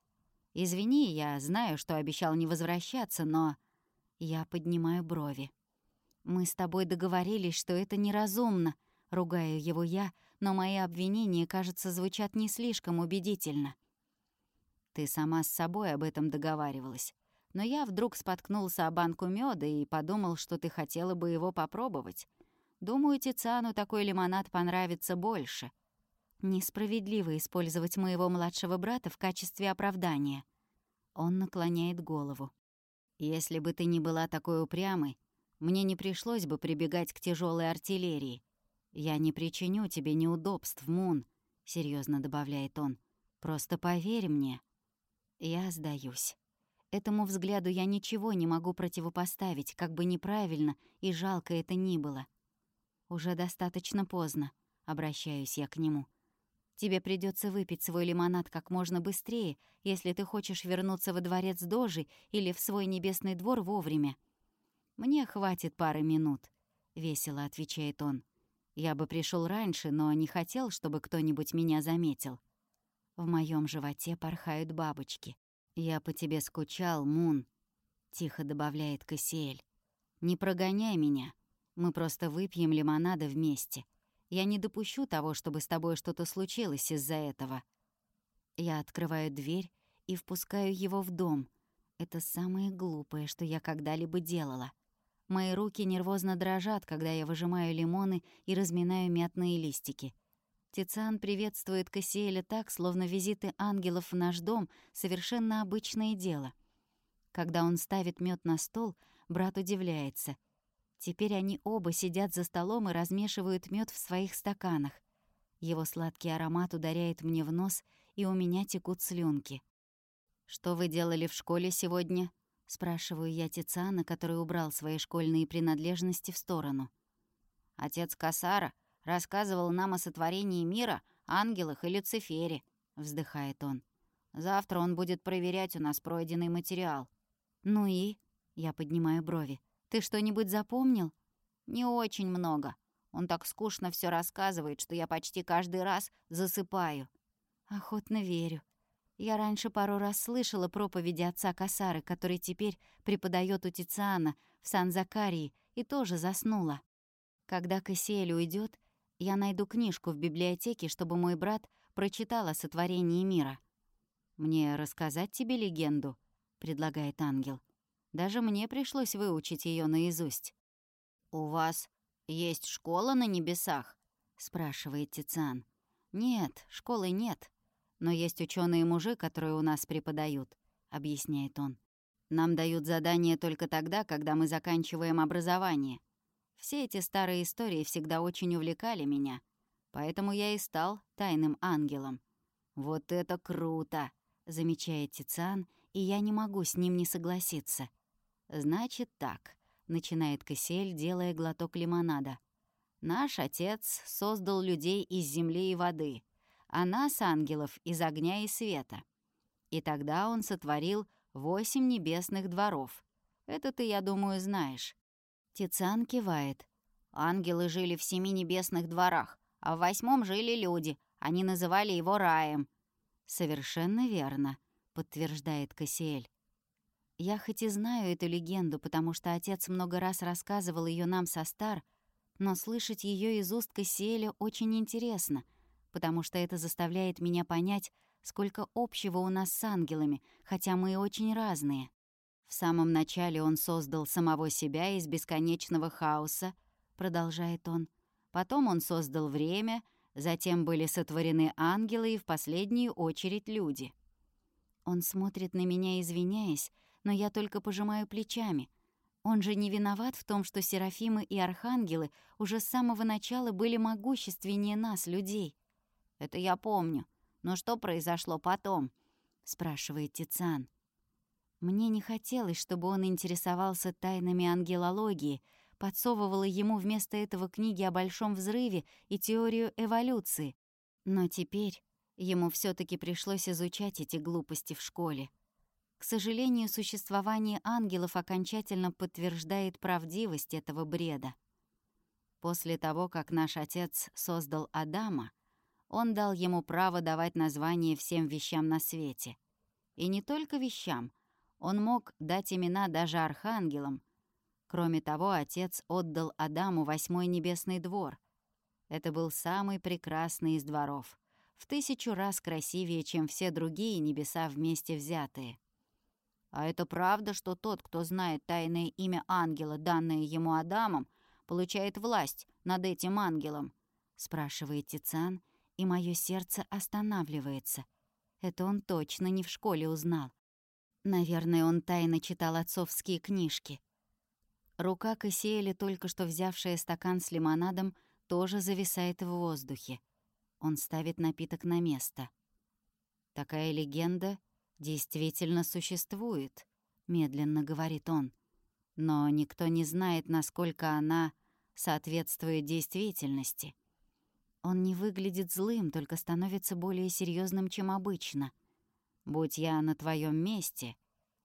Извини, я знаю, что обещал не возвращаться, но... Я поднимаю брови. Мы с тобой договорились, что это неразумно. Ругаю его я, но мои обвинения, кажется, звучат не слишком убедительно. Ты сама с собой об этом договаривалась но я вдруг споткнулся о банку меда и подумал, что ты хотела бы его попробовать. Думаю, Тициану такой лимонад понравится больше. Несправедливо использовать моего младшего брата в качестве оправдания. Он наклоняет голову. Если бы ты не была такой упрямой, мне не пришлось бы прибегать к тяжелой артиллерии. Я не причиню тебе неудобств, Мун, серьезно добавляет он. Просто поверь мне. Я сдаюсь. Этому взгляду я ничего не могу противопоставить, как бы неправильно и жалко это ни было. Уже достаточно поздно, обращаюсь я к нему. Тебе придется выпить свой лимонад как можно быстрее, если ты хочешь вернуться во дворец Дожи или в свой небесный двор вовремя. Мне хватит пары минут, весело отвечает он. Я бы пришел раньше, но не хотел, чтобы кто-нибудь меня заметил. В моем животе порхают бабочки. «Я по тебе скучал, Мун», — тихо добавляет Кассиэль. «Не прогоняй меня. Мы просто выпьем лимонада вместе. Я не допущу того, чтобы с тобой что-то случилось из-за этого». Я открываю дверь и впускаю его в дом. Это самое глупое, что я когда-либо делала. Мои руки нервозно дрожат, когда я выжимаю лимоны и разминаю мятные листики. Тициан приветствует Кассиэля так, словно визиты ангелов в наш дом — совершенно обычное дело. Когда он ставит мед на стол, брат удивляется. Теперь они оба сидят за столом и размешивают мед в своих стаканах. Его сладкий аромат ударяет мне в нос, и у меня текут слюнки. «Что вы делали в школе сегодня?» — спрашиваю я Тициана, который убрал свои школьные принадлежности в сторону. «Отец Касара рассказывал нам о сотворении мира, ангелах и Люцифере», — вздыхает он. «Завтра он будет проверять у нас пройденный материал». «Ну и?» — я поднимаю брови. «Ты что-нибудь запомнил?» «Не очень много. Он так скучно все рассказывает, что я почти каждый раз засыпаю». «Охотно верю. Я раньше пару раз слышала проповеди отца Касары, который теперь преподает у Тициана в Сан-Закарии, и тоже заснула. Когда Кассиэль уйдет, я найду книжку в библиотеке, чтобы мой брат прочитал о сотворении мира. «Мне рассказать тебе легенду?» — предлагает ангел. «Даже мне пришлось выучить ее наизусть». «У вас есть школа на небесах?» — спрашивает Тициан. «Нет, школы нет. Но есть ученые мужи, которые у нас преподают», — объясняет он. «Нам дают задания только тогда, когда мы заканчиваем образование. Все эти старые истории всегда очень увлекали меня. Поэтому я и стал тайным ангелом. «Вот это круто!» — замечает Тициан, и я не могу с ним не согласиться. «Значит так», — начинает Кассиэль, делая глоток лимонада. «Наш отец создал людей из земли и воды, а нас, ангелов, из огня и света. И тогда он сотворил восемь небесных дворов. Это ты, я думаю, знаешь». Тициан кивает. «Ангелы жили в семи небесных дворах, а в восьмом жили люди. Они называли его раем». «Совершенно верно», — подтверждает Кассиэль. «Я хоть и знаю эту легенду, потому что отец много раз рассказывал ее нам со стар, но слышать ее из уст Кассиэля очень интересно, потому что это заставляет меня понять, сколько общего у нас с ангелами, хотя мы и очень разные. В самом начале он создал самого себя из бесконечного хаоса, продолжает он. Потом он создал время, затем были сотворены ангелы и в последнюю очередь люди. Он смотрит на меня, извиняясь, но я только пожимаю плечами. Он же не виноват в том, что серафимы и архангелы уже с самого начала были могущественнее нас, людей. Это я помню. Но что произошло потом? спрашивает Тициан. Мне не хотелось, чтобы он интересовался тайнами ангелологии, подсовывала ему вместо этого книги о Большом взрыве и теорию эволюции. Но теперь ему все таки пришлось изучать эти глупости в школе. К сожалению, существование ангелов окончательно подтверждает правдивость этого бреда. После того, как наш отец создал Адама, он дал ему право давать название всем вещам на свете. И не только вещам, он мог дать имена даже архангелам. Кроме того, отец отдал Адаму восьмой небесный двор. Это был самый прекрасный из дворов, в тысячу раз красивее, чем все другие небеса вместе взятые. А это правда, что тот, кто знает тайное имя ангела, данное ему Адамом, получает власть над этим ангелом? спрашивает Тициан, и мое сердце останавливается. Это он точно не в школе узнал. Наверное, он тайно читал отцовские книжки. Рука Кассиэля, только что взявшая стакан с лимонадом, тоже зависает в воздухе. Он ставит напиток на место. «Такая легенда действительно существует», — медленно говорит он. «Но никто не знает, насколько она соответствует действительности. Он не выглядит злым, только становится более серьезным, чем обычно. Будь я на твоем месте,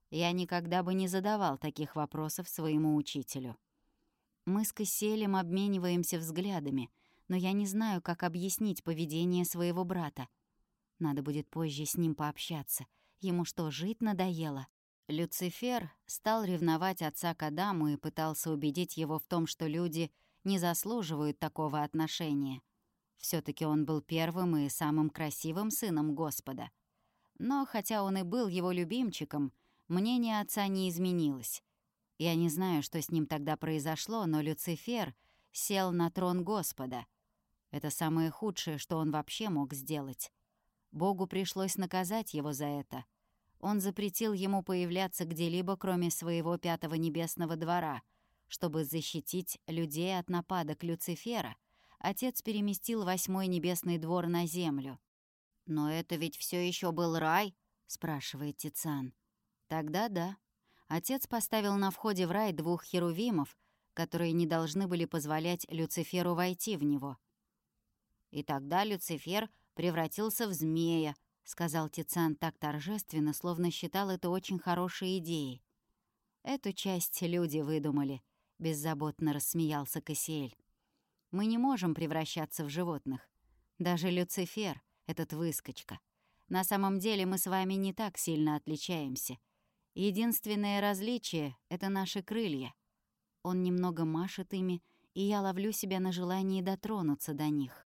я никогда бы не задавал таких вопросов своему учителю. Мы с Касселем обмениваемся взглядами, но я не знаю, как объяснить поведение своего брата. Надо будет позже с ним пообщаться. Ему что, жить надоело? Люцифер стал ревновать отца к Адаму и пытался убедить его в том, что люди не заслуживают такого отношения все таки он был первым и самым красивым сыном Господа. Но хотя он и был его любимчиком, мнение отца не изменилось. Я не знаю, что с ним тогда произошло, но Люцифер сел на трон Господа. Это самое худшее, что он вообще мог сделать. Богу пришлось наказать его за это. Он запретил ему появляться где-либо, кроме своего пятого небесного двора, чтобы защитить людей от нападок Люцифера — отец переместил восьмой небесный двор на землю. «Но это ведь все еще был рай?» — спрашивает Тицан. «Тогда да. Отец поставил на входе в рай двух херувимов, которые не должны были позволять Люциферу войти в него. И тогда Люцифер превратился в змея, — сказал Тицан так торжественно, словно считал это очень хорошей идеей. «Эту часть люди выдумали», — беззаботно рассмеялся Кассиэль. Мы не можем превращаться в животных. Даже Люцифер, этот выскочка. На самом деле мы с вами не так сильно отличаемся. Единственное различие — это наши крылья. Он немного машет ими, и я ловлю себя на желании дотронуться до них.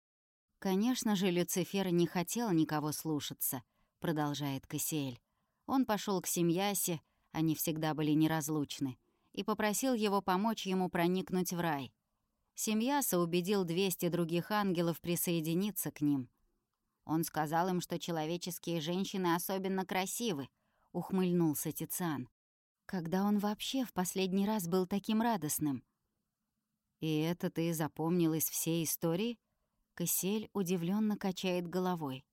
«Конечно же, Люцифер не хотел никого слушаться», — продолжает Кассиэль. Он пошел к Семьясе, они всегда были неразлучны, и попросил его помочь ему проникнуть в рай. Семьяса убедил 200 других ангелов присоединиться к ним. Он сказал им, что человеческие женщины особенно красивы, ухмыльнулся Тициан. Когда он вообще в последний раз был таким радостным? И это ты запомнил из всей истории? Кассиэль удивленно качает головой.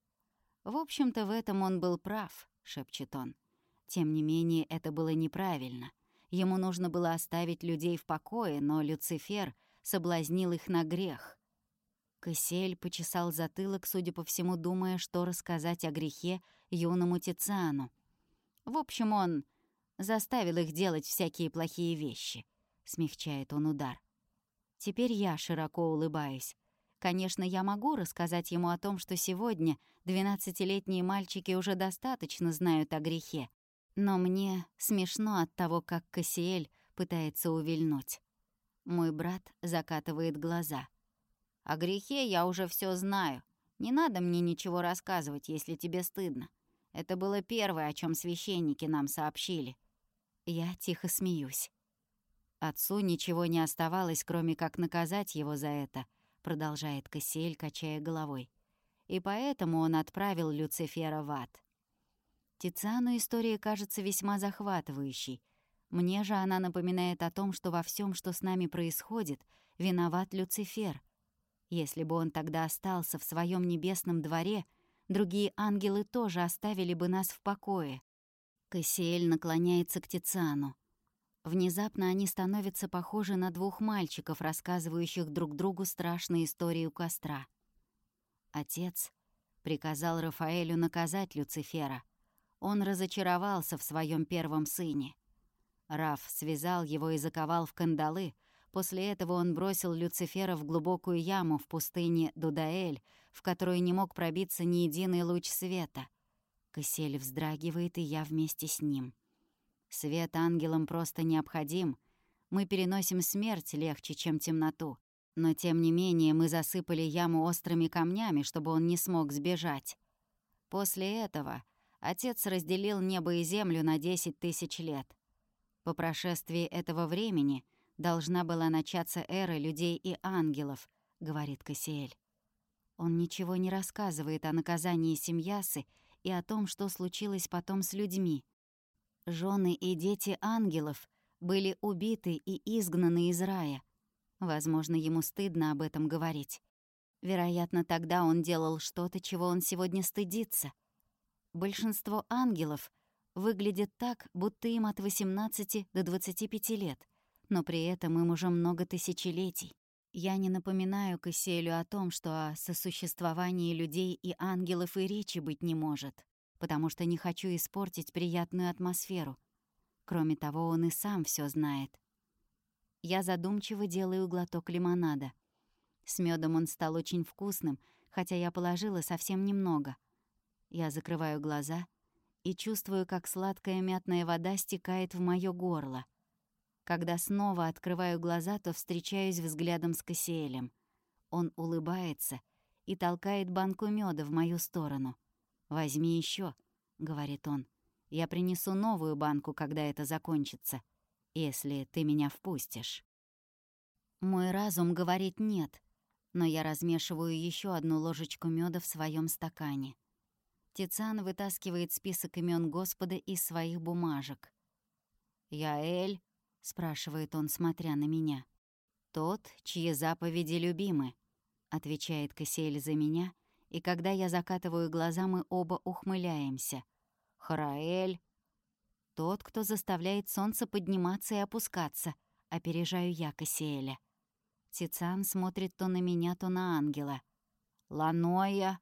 «В общем-то, в этом он был прав», — шепчет он. Тем не менее, это было неправильно. Ему нужно было оставить людей в покое, но Люцифер соблазнил их на грех. Кассиэль почесал затылок, судя по всему, думая, что рассказать о грехе юному Тициану. В общем, он заставил их делать всякие плохие вещи. Смягчает он удар. Теперь я широко улыбаюсь. Конечно, я могу рассказать ему о том, что сегодня двенадцатилетние мальчики уже достаточно знают о грехе. Но мне смешно от того, как Кассиэль пытается увильнуть. Мой брат закатывает глаза. «О грехе я уже все знаю. Не надо мне ничего рассказывать, если тебе стыдно. Это было первое, о чем священники нам сообщили». Я тихо смеюсь. Отцу ничего не оставалось, кроме как наказать его за это, продолжает Кассиэль, качая головой. И поэтому он отправил Люцифера в ад. Тициану история кажется весьма захватывающей. Мне же она напоминает о том, что во всем, что с нами происходит, виноват Люцифер. Если бы он тогда остался в своем небесном дворе, другие ангелы тоже оставили бы нас в покое. Кассиэль наклоняется к Тициану. Внезапно они становятся похожи на двух мальчиков, рассказывающих друг другу страшные истории у костра. Отец приказал Рафаэлю наказать Люцифера. Он разочаровался в своем первом сыне. Раф связал его и заковал в кандалы. После этого он бросил Люцифера в глубокую яму в пустыне Дудаэль, в которую не мог пробиться ни единый луч света. Касель вздрагивает, и я вместе с ним — Свет ангелам просто необходим. Мы переносим смерть легче, чем темноту. Но тем не менее мы засыпали яму острыми камнями, чтобы он не смог сбежать. После этого отец разделил небо и землю на десять тысяч лет. По прошествии этого времени должна была начаться эра людей и ангелов, говорит Кассиэль. Он ничего не рассказывает о наказании Семьясы и о том, что случилось потом с людьми. Жены и дети ангелов были убиты и изгнаны из рая. Возможно, ему стыдно об этом говорить. Вероятно, тогда он делал что-то, чего он сегодня стыдится. Большинство ангелов выглядят так, будто им от 18 до 25 лет, но при этом им уже много тысячелетий. Я не напоминаю Кассиэлю о том, что о сосуществовании людей и ангелов и речи быть не может потому что не хочу испортить приятную атмосферу. Кроме того, он и сам все знает. Я задумчиво делаю глоток лимонада. С медом он стал очень вкусным, хотя я положила совсем немного. Я закрываю глаза и чувствую, как сладкая мятная вода стекает в моё горло. Когда снова открываю глаза, то встречаюсь взглядом с Кассиэлем. Он улыбается и толкает банку меда в мою сторону — «Возьми еще, говорит он. «Я принесу новую банку, когда это закончится, если ты меня впустишь». Мой разум говорит «нет», но я размешиваю еще одну ложечку меда в своем стакане. Тициан вытаскивает список имен Господа из своих бумажек. «Я Эль?» — спрашивает он, смотря на меня. «Тот, чьи заповеди любимы», — отвечает Кассиэль за меня — и когда я закатываю глаза, мы оба ухмыляемся. Хараэль. Тот, кто заставляет солнце подниматься и опускаться, опережаю я Кассиэля. Тицан смотрит то на меня, то на ангела. «Ланоя!»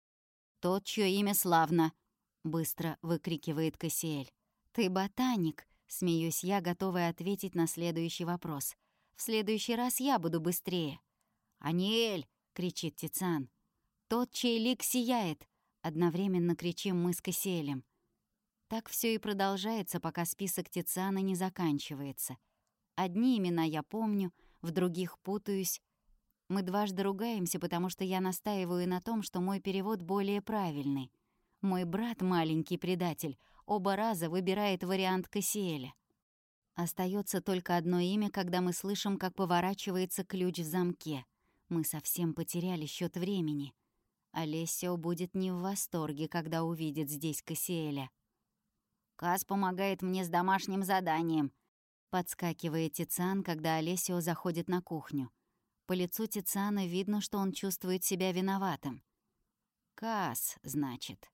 «Тот, чье имя славно!» — быстро выкрикивает Кассиэль. «Ты ботаник!» — смеюсь я, готовая ответить на следующий вопрос. «В следующий раз я буду быстрее». «Аниэль!» — кричит Тицан. «Тот, чей лик сияет!» — одновременно кричим мы с Кассиэлем. Так все и продолжается, пока список Тициана не заканчивается. Одни имена я помню, в других путаюсь. Мы дважды ругаемся, потому что я настаиваю на том, что мой перевод более правильный. Мой брат, маленький предатель, оба раза выбирает вариант Кассиэля. Остается только одно имя, когда мы слышим, как поворачивается ключ в замке. Мы совсем потеряли счет времени. Олесио будет не в восторге, когда увидит здесь Кассиэля. «Кас помогает мне с домашним заданием», — подскакивает Тициан, когда Олесио заходит на кухню. По лицу Тициана видно, что он чувствует себя виноватым. «Кас, значит».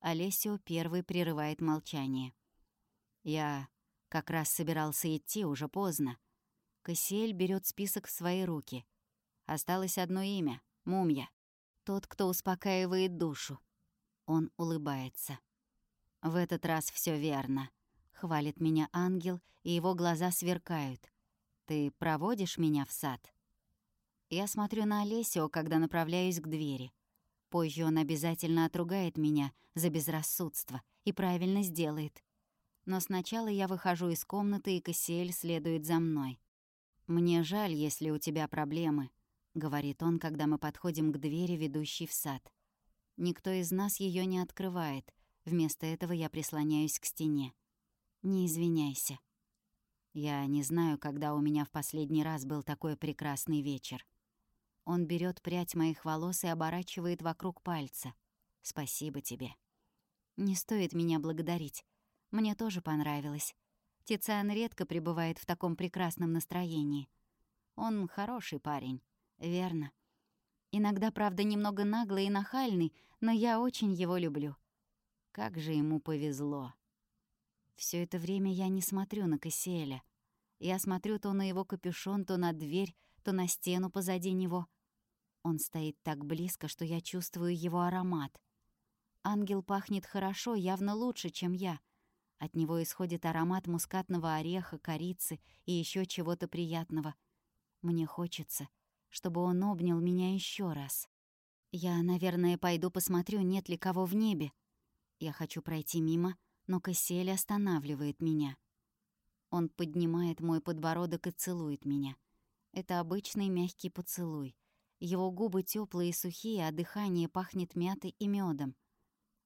Олесио первый прерывает молчание. «Я как раз собирался идти, уже поздно». Кассиэль берет список в свои руки. Осталось одно имя — Мумья. Тот, кто успокаивает душу. Он улыбается. «В этот раз все верно», — хвалит меня ангел, и его глаза сверкают. «Ты проводишь меня в сад?» Я смотрю на Олесио, когда направляюсь к двери. Позже он обязательно отругает меня за безрассудство и правильно сделает. Но сначала я выхожу из комнаты, и Кассиэль следует за мной. «Мне жаль, если у тебя проблемы», — говорит он, когда мы подходим к двери, ведущей в сад. Никто из нас ее не открывает. Вместо этого я прислоняюсь к стене. «Не извиняйся». Я не знаю, когда у меня в последний раз был такой прекрасный вечер. Он берет прядь моих волос и оборачивает вокруг пальца. «Спасибо тебе». «Не стоит меня благодарить. Мне тоже понравилось. Тициан редко пребывает в таком прекрасном настроении. Он хороший парень, верно. Иногда, правда, немного наглый и нахальный, но я очень его люблю. Как же ему повезло. Все это время я не смотрю на Кассиэля. Я смотрю то на его капюшон, то на дверь, то на стену позади него — он стоит так близко, что я чувствую его аромат. Ангел пахнет хорошо, явно лучше, чем я. От него исходит аромат мускатного ореха, корицы и еще чего-то приятного. Мне хочется, чтобы он обнял меня еще раз. Я, наверное, пойду посмотрю, нет ли кого в небе. Я хочу пройти мимо, но Кассиэль останавливает меня. Он поднимает мой подбородок и целует меня. Это обычный мягкий поцелуй. Его губы теплые и сухие, а дыхание пахнет мятой и медом.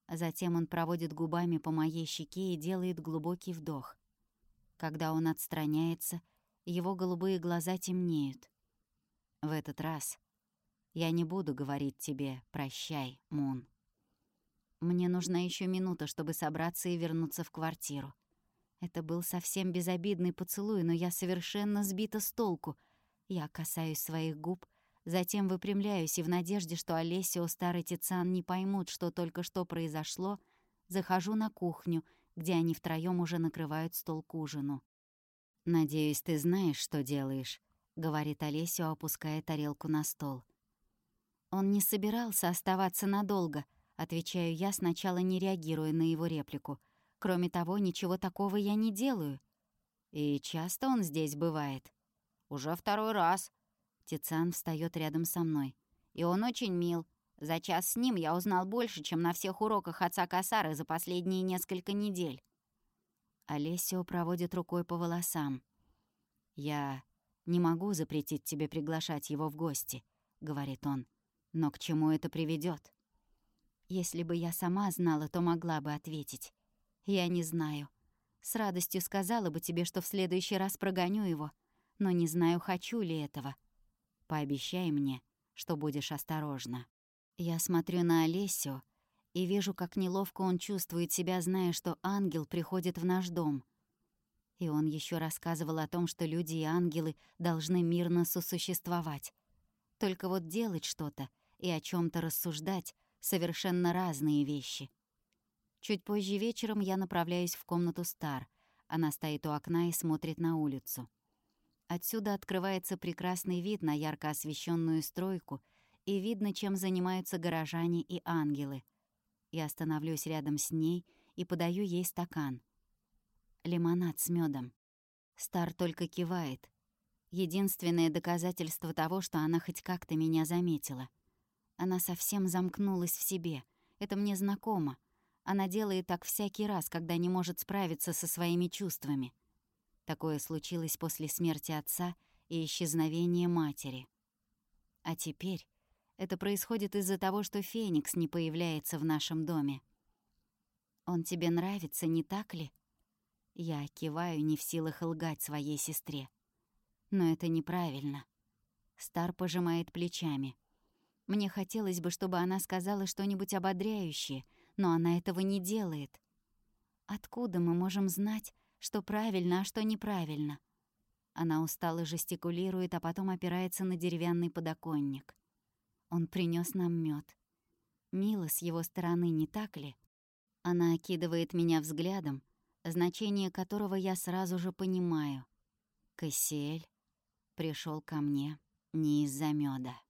Затем он проводит губами по моей щеке и делает глубокий вдох. Когда он отстраняется, его голубые глаза темнеют. В этот раз я не буду говорить тебе «прощай, Мун». Мне нужна еще минута, чтобы собраться и вернуться в квартиру. Это был совсем безобидный поцелуй, но я совершенно сбита с толку. Я касаюсь своих губ, Затем выпрямляюсь и в надежде, что Олесио, старый Тициан не поймут, что только что произошло, захожу на кухню, где они втроём уже накрывают стол к ужину. «Надеюсь, ты знаешь, что делаешь», — говорит Олесио, опуская тарелку на стол. «Он не собирался оставаться надолго», — отвечаю я, сначала не реагируя на его реплику. «Кроме того, ничего такого я не делаю». «И часто он здесь бывает?» «Уже второй раз», Тициан встает рядом со мной. И он очень мил. За час с ним я узнал больше, чем на всех уроках отца Касары за последние несколько недель. Олесио проводит рукой по волосам. «Я не могу запретить тебе приглашать его в гости», — говорит он. «Но к чему это приведет? Если бы я сама знала, то могла бы ответить. Я не знаю. С радостью сказала бы тебе, что в следующий раз прогоню его, но не знаю, хочу ли этого. Пообещай мне, что будешь осторожна. Я смотрю на Олесю и вижу, как неловко он чувствует себя, зная, что ангел приходит в наш дом. И он еще рассказывал о том, что люди и ангелы должны мирно сосуществовать. Только вот делать что-то и о чем то рассуждать — совершенно разные вещи. Чуть позже вечером я направляюсь в комнату Стар. Она стоит у окна и смотрит на улицу. Отсюда открывается прекрасный вид на ярко освещенную стройку, и видно, чем занимаются горожане и ангелы. Я остановлюсь рядом с ней и подаю ей стакан. Лимонад с медом. Стар только кивает. Единственное доказательство того, что она хоть как-то меня заметила. Она совсем замкнулась в себе. Это мне знакомо. Она делает так всякий раз, когда не может справиться со своими чувствами. Такое случилось после смерти отца и исчезновения матери. А теперь это происходит из-за того, что Феникс не появляется в нашем доме. «Он тебе нравится, не так ли?» Я киваю, не в силах лгать своей сестре. Но это неправильно. Стар пожимает плечами. Мне хотелось бы, чтобы она сказала что-нибудь ободряющее, но она этого не делает. Откуда мы можем знать, что правильно, а что неправильно. Она устало жестикулирует, а потом опирается на деревянный подоконник. Он принес нам мед. Мило с его стороны, не так ли? Она окидывает меня взглядом, значение которого я сразу же понимаю. Кассиэль пришел ко мне не из-за меда.